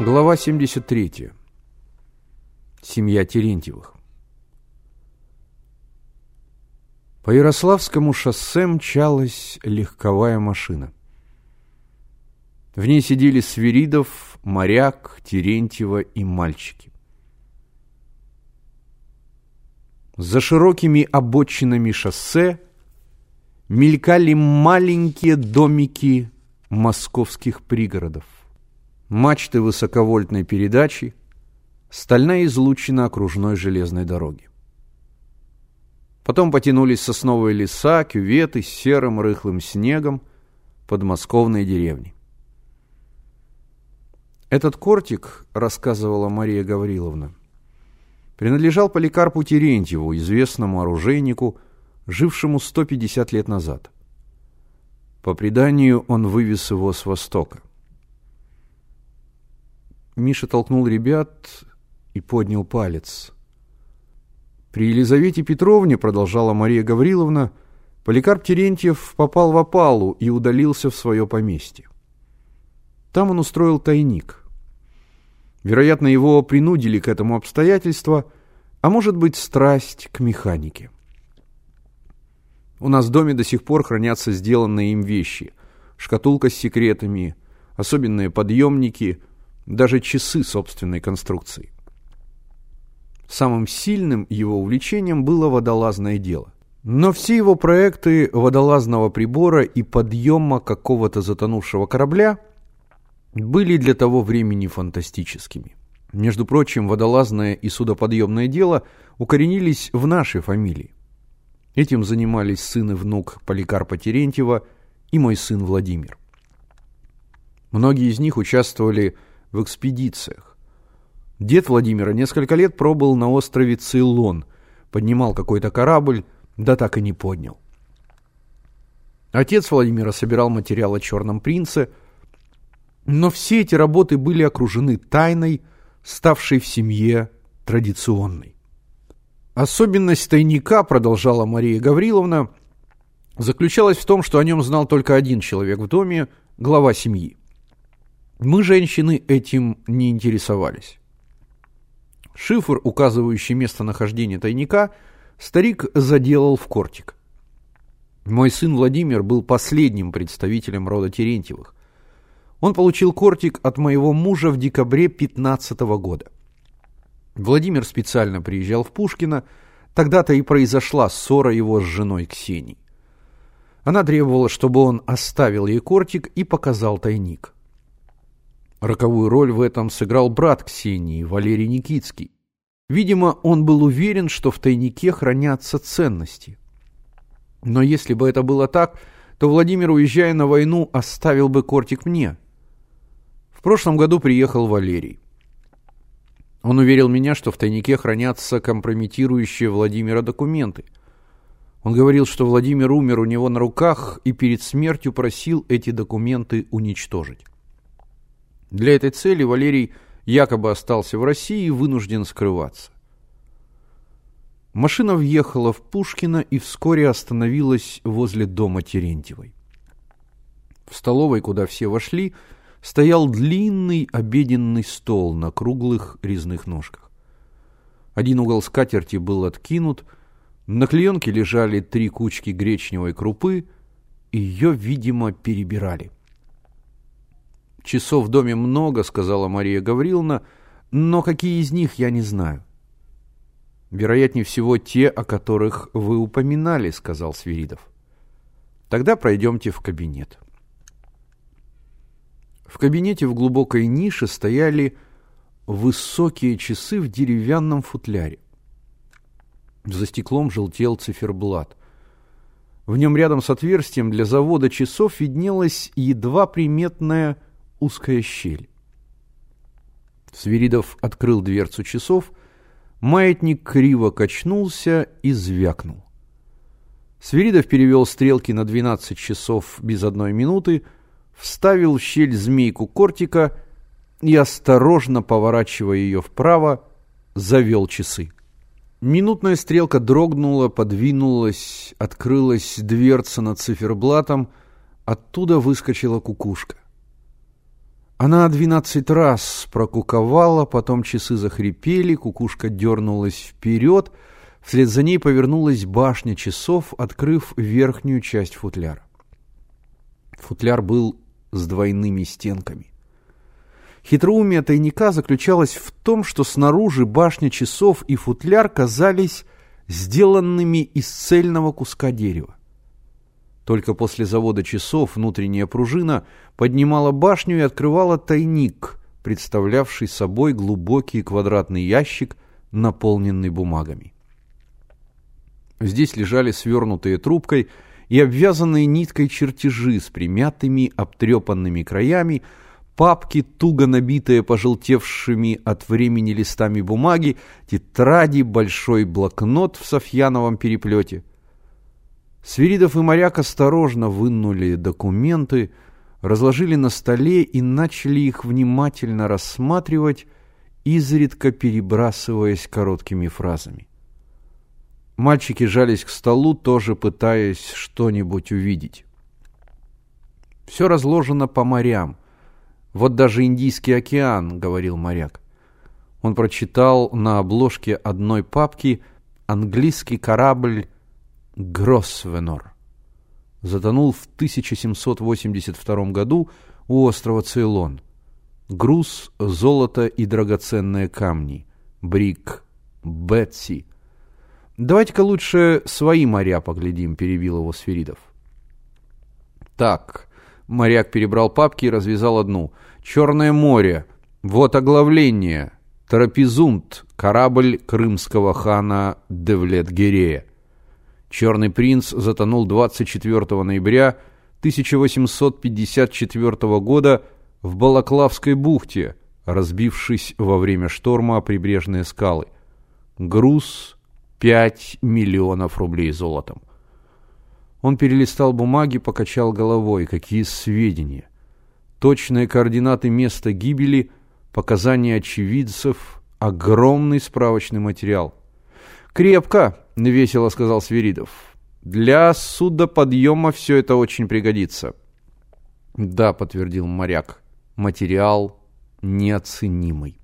Глава 73. Семья Терентьевых. По Ярославскому шоссе мчалась легковая машина. В ней сидели Свиридов, Моряк, Терентьева и мальчики. За широкими обочинами шоссе мелькали маленькие домики московских пригородов. Мачты высоковольтной передачи, стальная излучина окружной железной дороги. Потом потянулись сосновые леса, кюветы с серым рыхлым снегом, подмосковные деревни. Этот кортик, рассказывала Мария Гавриловна, принадлежал Поликарпу Терентьеву, известному оружейнику, жившему 150 лет назад. По преданию, он вывез его с востока. Миша толкнул ребят и поднял палец. При Елизавете Петровне, продолжала Мария Гавриловна, Поликарп Терентьев попал в опалу и удалился в свое поместье. Там он устроил тайник. Вероятно, его принудили к этому обстоятельства, а может быть, страсть к механике. У нас в доме до сих пор хранятся сделанные им вещи. Шкатулка с секретами, особенные подъемники, даже часы собственной конструкции. Самым сильным его увлечением было водолазное дело. Но все его проекты водолазного прибора и подъема какого-то затонувшего корабля были для того времени фантастическими. Между прочим, водолазное и судоподъемное дело укоренились в нашей фамилии. Этим занимались сын и внук Поликарпа Терентьева и мой сын Владимир. Многие из них участвовали в экспедициях. Дед Владимира несколько лет пробыл на острове Цейлон, поднимал какой-то корабль, да так и не поднял. Отец Владимира собирал материал о Черном принце, но все эти работы были окружены тайной, ставшей в семье традиционной. Особенность тайника, продолжала Мария Гавриловна, заключалась в том, что о нем знал только один человек в доме, глава семьи. Мы, женщины, этим не интересовались. Шифр, указывающий местонахождение тайника, старик заделал в кортик. Мой сын Владимир был последним представителем рода Терентьевых. Он получил кортик от моего мужа в декабре 15 года. Владимир специально приезжал в Пушкино, тогда-то и произошла ссора его с женой Ксенией. Она требовала, чтобы он оставил ей кортик и показал тайник. Роковую роль в этом сыграл брат Ксении, Валерий Никитский. Видимо, он был уверен, что в тайнике хранятся ценности. Но если бы это было так, то Владимир, уезжая на войну, оставил бы кортик мне. В прошлом году приехал Валерий. Он уверил меня, что в тайнике хранятся компрометирующие Владимира документы. Он говорил, что Владимир умер у него на руках и перед смертью просил эти документы уничтожить. Для этой цели Валерий якобы остался в России и вынужден скрываться. Машина въехала в Пушкино и вскоре остановилась возле дома Терентьевой. В столовой, куда все вошли, стоял длинный обеденный стол на круглых резных ножках. Один угол скатерти был откинут, на клеенке лежали три кучки гречневой крупы, ее, видимо, перебирали. «Часов в доме много», — сказала Мария Гавриловна, «но какие из них я не знаю». «Вероятнее всего, те, о которых вы упоминали», — сказал Свиридов. «Тогда пройдемте в кабинет». В кабинете в глубокой нише стояли высокие часы в деревянном футляре. За стеклом желтел циферблат. В нем рядом с отверстием для завода часов виднелась едва приметная узкая щель. Свиридов открыл дверцу часов, маятник криво качнулся и звякнул. Свиридов перевел стрелки на 12 часов без одной минуты, вставил в щель змейку кортика и, осторожно поворачивая ее вправо, завел часы. Минутная стрелка дрогнула, подвинулась, открылась дверца над циферблатом, оттуда выскочила кукушка. Она двенадцать раз прокуковала, потом часы захрипели, кукушка дернулась вперед, вслед за ней повернулась башня часов, открыв верхнюю часть футляра. Футляр был с двойными стенками. Хитроумие тайника заключалось в том, что снаружи башня часов и футляр казались сделанными из цельного куска дерева. Только после завода часов внутренняя пружина поднимала башню и открывала тайник, представлявший собой глубокий квадратный ящик, наполненный бумагами. Здесь лежали свернутые трубкой и обвязанные ниткой чертежи с примятыми, обтрепанными краями, папки, туго набитые пожелтевшими от времени листами бумаги, тетради, большой блокнот в софьяновом переплете – Свиридов и моряк осторожно вынули документы, разложили на столе и начали их внимательно рассматривать, изредка перебрасываясь короткими фразами. Мальчики жались к столу, тоже пытаясь что-нибудь увидеть. Все разложено по морям. Вот даже Индийский океан, говорил моряк. Он прочитал на обложке одной папки английский корабль Гроссвенор. Затонул в 1782 году у острова Цейлон. Груз, золото и драгоценные камни. Брик, Бетси. Давайте-ка лучше свои моря поглядим, перебил его Сферидов. Так, моряк перебрал папки и развязал одну. Черное море. Вот оглавление. Трапезунт, корабль крымского хана Девлет-Гирея. Черный принц затонул 24 ноября 1854 года в Балаклавской бухте, разбившись во время шторма о прибрежные скалы. Груз 5 миллионов рублей золотом. Он перелистал бумаги, покачал головой. Какие сведения? Точные координаты места гибели, показания очевидцев, огромный справочный материал. «Крепко!» — весело сказал Свиридов. «Для судоподъема все это очень пригодится». «Да», — подтвердил моряк, — «материал неоценимый».